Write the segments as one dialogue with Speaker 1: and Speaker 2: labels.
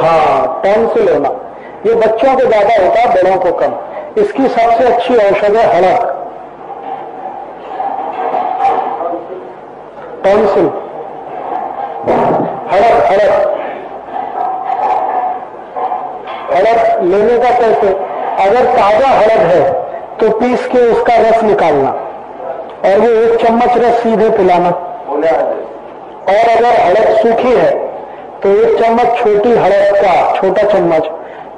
Speaker 1: हाँ टॉन्सिल होना ये बच्चों को ज़्यादा होता है, बड़ों को कम। इसकी सबसे अच्छी औषध है हड़क टॉन्सिल हड़क हड़क हड़क लेने का कैसे? अगर ताज़ा हड़क है तो पीस के उसका रस निकालना। और वो एक चम्मच रस सीधे पिलाना। और अगर हड़क सूखी है तो एक चम्मच छोटी हड़क का छोटा चम्मच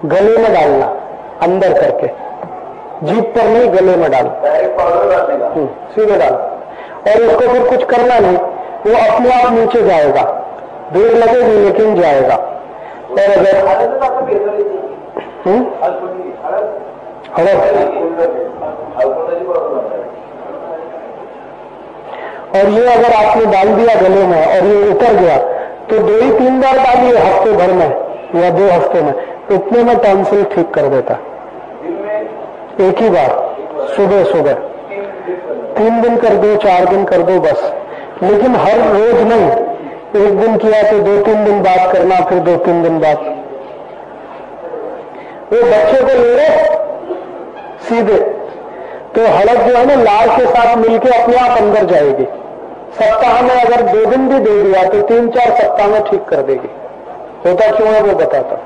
Speaker 1: गले में डालना अंदर करके। जीप पर नहीं गले में डाल। हम्म, सीधे डाल। और उसको फिर कुछ करना नहीं वो अपने आप नीचे जाएगा। देर लगेगी लेकिन जाएगा। और अगर हम्म? और ये अगर आपने डाल दिया गले में और ये उतर गया तो दो ही तीन बार डालिए हफ़्ते भर में, या दो हफ़्ते में उतने में टॉन्सिल ठीक कर देता। एक ही बार, सुबह सुबह। तीन दिन कर दो, चार दिन कर दो, बस। लेकिन हर रोज नहीं। एक दिन किया तो दो तीन दिन बाद करना, फिर दो तीन दिन बाद वो बच्चे को ले रहे सीधे। तो हड़क जो है ना, लाल के साथ मिलके अपने आप अंदर जाएगी। सप्ताह में अगर दो दिन भी दे दिया तो तीन चार सप्ताह में ठीक कर देगी। होता क्यों है वो बताता।